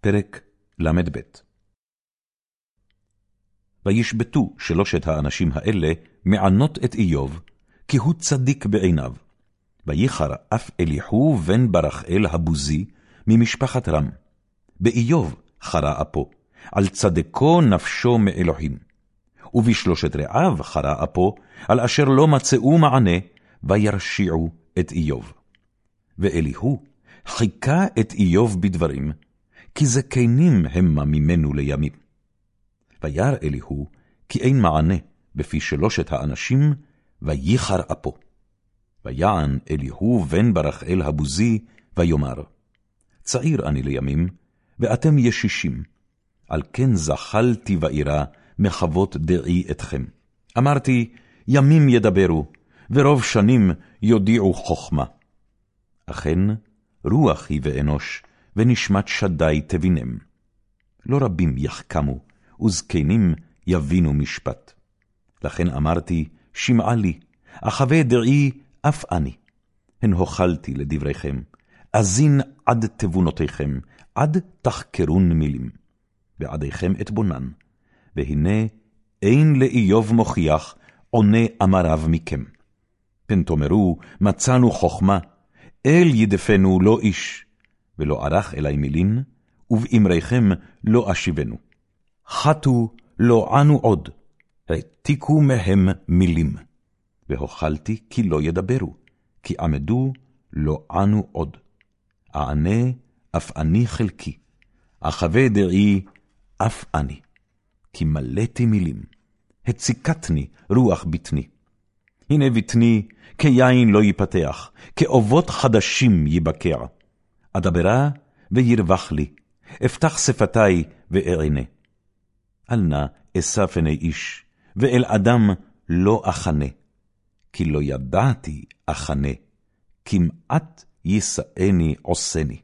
פרק ל"ב וישבתו שלושת האנשים האלה מענות את איוב, כי הוא צדיק בעיניו. וייחר אף אליחו בן ברכאל הבוזי ממשפחת רם. באיוב חרה אפו, על צדקו נפשו מאלוהים. ובשלושת רעיו חרה אפו, על אשר לא מצאו מענה, וירשיעו את איוב. ואליהו חיכה את איוב בדברים, כי זקנים המה ממנו לימים. וירא אליהו, כי אין מענה בפי שלושת האנשים, וייחר אפו. ויען אליהו בן ברכאל הבוזי, ויאמר, צעיר אני לימים, ואתם ישישים, על כן זחלתי ואירא מחוות דעי אתכם. אמרתי, ימים ידברו, ורוב שנים יודיעו חכמה. אכן, רוח היא ואנוש, ונשמת שדי תבינם. לא רבים יחכמו, וזקנים יבינו משפט. לכן אמרתי, שמעה לי, אחווה דעי אף אני. הן הוכלתי לדבריכם, אזין עד תבונותיכם, עד תחקרון מילים. בעדיכם אתבונן, והנה אין לאיוב מוכיח, עונה אמריו מכם. פן תאמרו, מצאנו חכמה, אל ידפנו לא איש, ולא ערך אלי מילין, ובאמריכם לא אשיבנו. חטו לא ענו עוד, העתיקו מהם מילים. והוכלתי כי לא ידברו, כי עמדו לא ענו עוד. אענה אף אני חלקי, אחווה דעי אף אני. כי מלאתי מילים, הציקתני רוח בטני. הנה בטני, כיין לא ייפתח, כאובות חדשים ייבקע. אדברה וירווח לי, אפתח שפתי ואענה. אל נא אשא פני איש, ואל אדם לא אחנה, כי לא ידעתי אחנה, כמעט יישאני עושני.